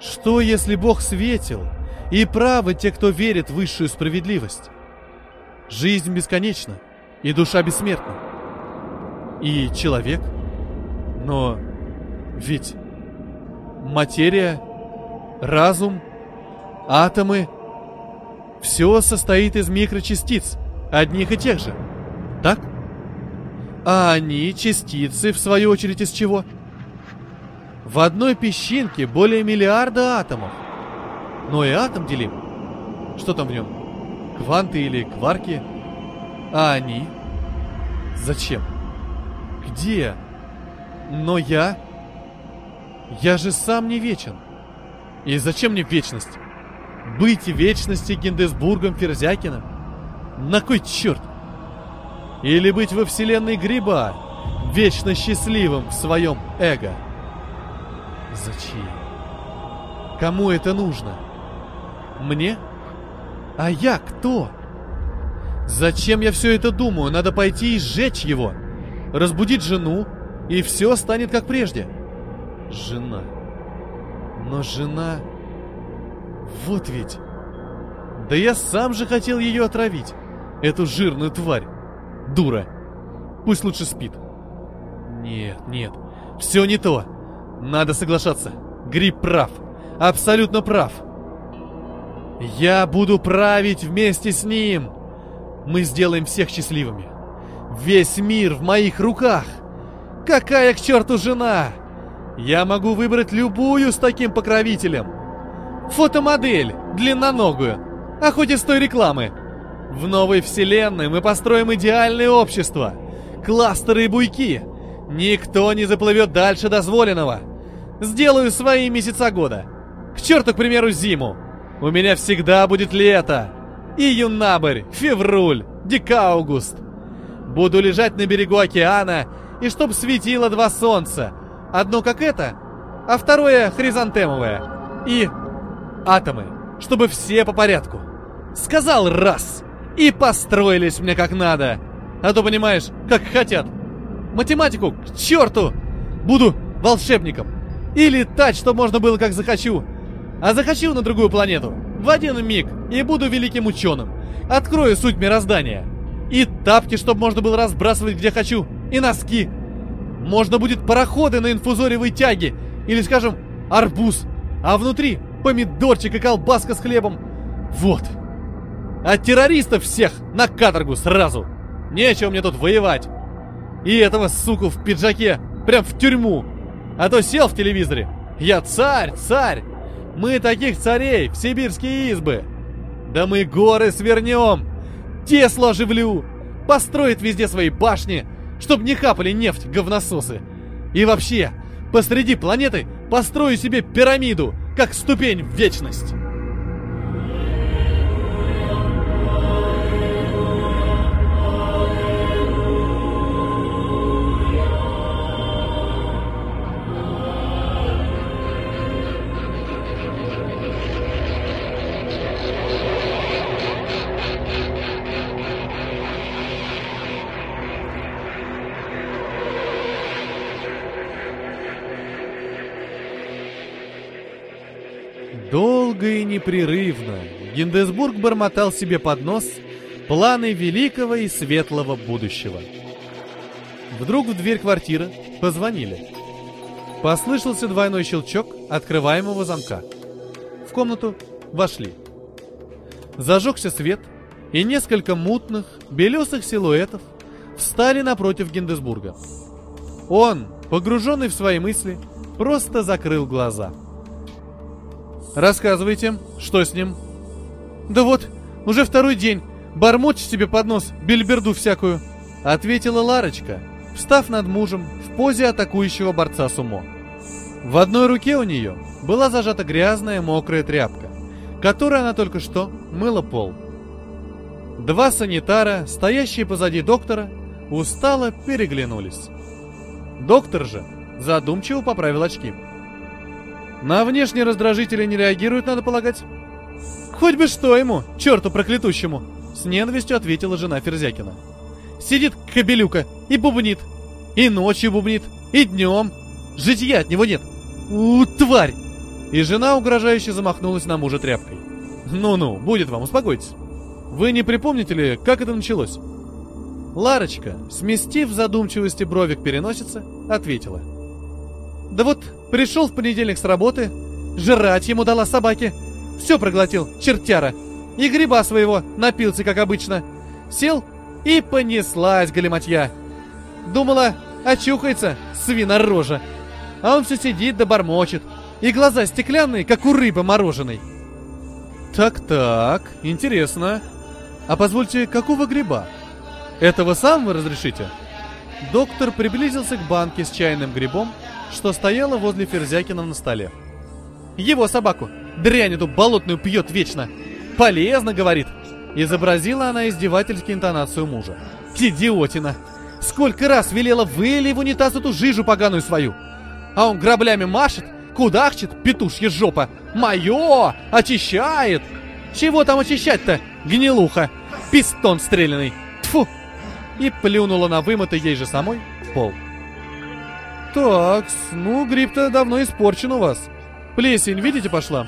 Что, если Бог светил, и правы те, кто верит в высшую справедливость? Жизнь бесконечна, и душа бессмертна. И человек? Но ведь материя, разум, атомы — все состоит из микрочастиц, одних и тех же. Так? — а они частицы, в свою очередь, из чего? В одной песчинке более миллиарда атомов. Но и атом делим. Что там в нем? Кванты или кварки? А они? Зачем? Где? Но я... Я же сам не вечен. И зачем мне вечность? Быть вечности Гиндесбургом Ферзякиным? На кой черт? Или быть во вселенной гриба, вечно счастливым в своем эго? Зачем? Кому это нужно? Мне? А я кто? Зачем я все это думаю? Надо пойти и сжечь его. Разбудить жену, и все станет как прежде. Жена. Но жена... Вот ведь... Да я сам же хотел ее отравить. Эту жирную тварь. Дура. Пусть лучше спит. Нет, нет. Все не то. Надо соглашаться. Гриб прав. Абсолютно прав. Я буду править вместе с ним. Мы сделаем всех счастливыми. Весь мир в моих руках. Какая к черту жена? Я могу выбрать любую с таким покровителем. Фотомодель, длинноногую, а хоть из той рекламы. В новой вселенной мы построим идеальное общество. Кластеры и буйки. Никто не заплывет дальше дозволенного. Сделаю свои месяца года. К черту, к примеру, зиму. У меня всегда будет лето. Июнь-набрь, февруль, декаугуст. Буду лежать на берегу океана, и чтоб светило два солнца. Одно как это, а второе хризантемовое. И атомы, чтобы все по порядку. Сказал раз — и построились мне как надо. А то, понимаешь, как хотят. Математику к черту! Буду волшебником. И летать, чтобы можно было как захочу. А захочу на другую планету. В один миг. И буду великим ученым. Открою суть мироздания. И тапки, чтобы можно было разбрасывать где хочу. И носки. Можно будет пароходы на инфузориевой тяге. Или, скажем, арбуз. А внутри помидорчик и колбаска с хлебом. Вот. А террористов всех на каторгу сразу. Нечего мне тут воевать. И этого суку в пиджаке прям в тюрьму. А то сел в телевизоре. Я царь, царь. Мы таких царей в сибирские избы. Да мы горы свернем. Теслу оживлю. Построит везде свои башни, чтоб не капали нефть говнососы. И вообще, посреди планеты построю себе пирамиду, как ступень в вечность. Долго и непрерывно Гиндесбург бормотал себе под нос планы великого и светлого будущего. Вдруг в дверь квартиры позвонили. Послышался двойной щелчок открываемого замка. В комнату вошли. Зажегся свет, и несколько мутных, белесых силуэтов встали напротив Гиндесбурга. Он, погруженный в свои мысли, просто закрыл глаза. «Рассказывайте, что с ним?» «Да вот, уже второй день, бормочет себе под нос бельберду всякую», — ответила Ларочка, встав над мужем в позе атакующего борца с умом. В одной руке у нее была зажата грязная мокрая тряпка, которой она только что мыла пол. Два санитара, стоящие позади доктора, устало переглянулись. Доктор же задумчиво поправил очки. На внешние раздражители не реагирует, надо полагать. Хоть бы что ему, черту проклятущему, с ненавистью ответила жена Ферзякина. Сидит кобелюка и бубнит. И ночью бубнит, и днем. Житья от него нет. У, тварь! И жена угрожающе замахнулась на мужа тряпкой. Ну-ну, будет вам, успокойтесь. Вы не припомните ли, как это началось? Ларочка, сместив задумчивости бровик переносица, ответила. Да вот, пришел в понедельник с работы, жрать ему дала собаке. Все проглотил, чертяра. И гриба своего напился, как обычно. Сел и понеслась галиматья. Думала, очухается, свинорожа. А он все сидит да бормочет. И глаза стеклянные, как у рыбы мороженой. Так-так, интересно. А позвольте, какого гриба? Этого сам вы разрешите? Доктор приблизился к банке с чайным грибом, что стояла возле Ферзякина на столе. Его собаку, дрянь эту болотную пьет вечно. Полезно, говорит. Изобразила она издевательски интонацию мужа. Идиотина! Сколько раз велела вылей в унитаз эту жижу поганую свою. А он граблями машет, кудахчет, петушья жопа. Мое! Очищает! Чего там очищать-то, гнилуха? Пистон стрелянный. Тфу! И плюнула на вымытый ей же самой пол. Так, ну гриб-то давно испорчен у вас. Плесень, видите, пошла?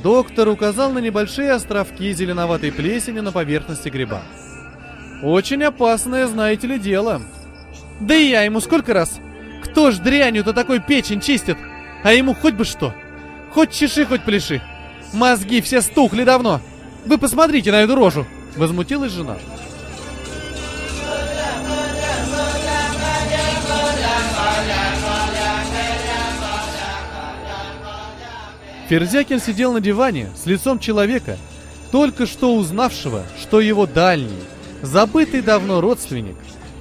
Доктор указал на небольшие островки зеленоватой плесени на поверхности гриба. Очень опасное, знаете ли, дело. Да и я ему сколько раз. Кто ж дрянью-то такой печень чистит? А ему хоть бы что. Хоть чеши, хоть пляши. Мозги все стухли давно. Вы посмотрите на эту рожу. Возмутилась жена. Ферзякин сидел на диване с лицом человека, только что узнавшего, что его дальний, забытый давно родственник,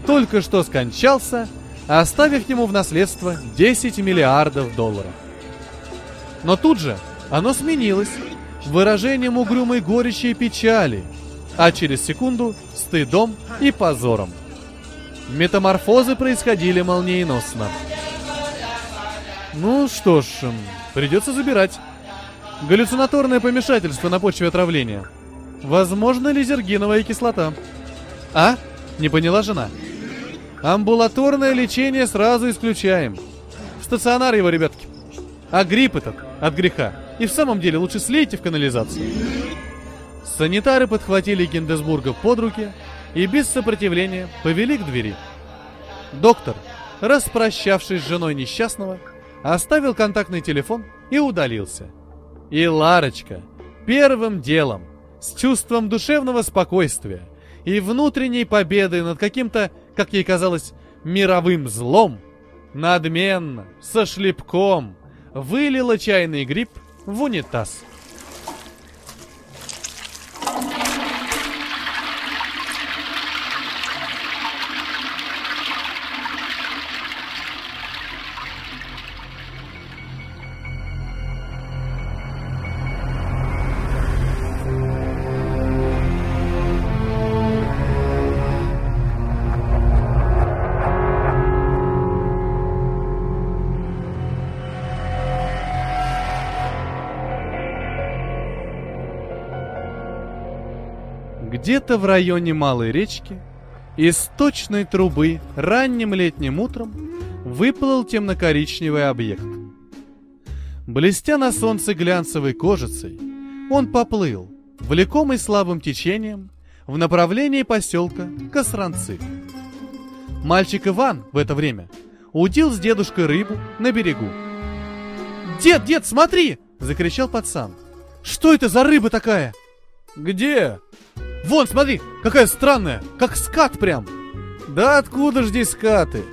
только что скончался, оставив ему в наследство 10 миллиардов долларов. Но тут же оно сменилось выражением угрюмой горечи и печали, а через секунду стыдом и позором. Метаморфозы происходили молниеносно. Ну что ж, придется забирать. Галлюцинаторное помешательство на почве отравления. Возможно, лизергиновая кислота. А? Не поняла жена. Амбулаторное лечение сразу исключаем. В стационар его, ребятки. А грипп этот от греха. И в самом деле лучше слейте в канализацию. Санитары подхватили Гиндесбурга под руки и без сопротивления повели к двери. Доктор, распрощавшись с женой несчастного, оставил контактный телефон и удалился. И Ларочка первым делом, с чувством душевного спокойствия и внутренней победы над каким-то, как ей казалось, мировым злом, надменно, со шлепком, вылила чайный гриб в унитаз. Где-то в районе Малой речки из точной трубы ранним летним утром выплыл темно-коричневый объект. Блестя на солнце глянцевой кожицей, он поплыл, влекомый слабым течением, в направлении поселка Косранцы. Мальчик Иван в это время удил с дедушкой рыбу на берегу. «Дед, дед, смотри!» — закричал пацан. «Что это за рыба такая?» «Где?» «Вон, смотри, какая странная, как скат прям!» «Да откуда ж здесь скаты?»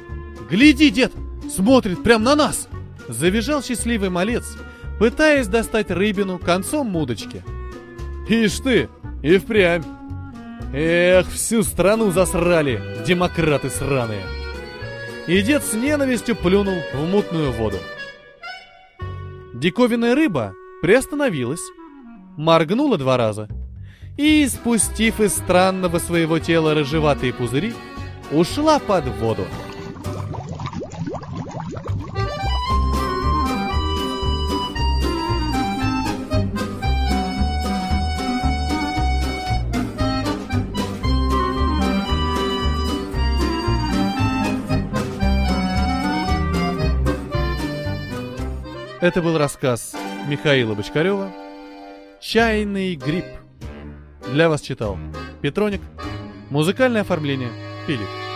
«Гляди, дед, смотрит прям на нас!» Завизжал счастливый малец, пытаясь достать рыбину концом мудочки. «Ишь ты, и впрямь!» Эх, всю страну засрали, демократы сраные. И дед с ненавистью плюнул в мутную воду. Диковинная рыба приостановилась, моргнула два раза и, спустив из странного своего тела рыжеватые пузыри, ушла под воду. Это был рассказ Михаила Бочкарева «Чайный гриб». Для вас читал Петроник. Музыкальное оформление Филипп.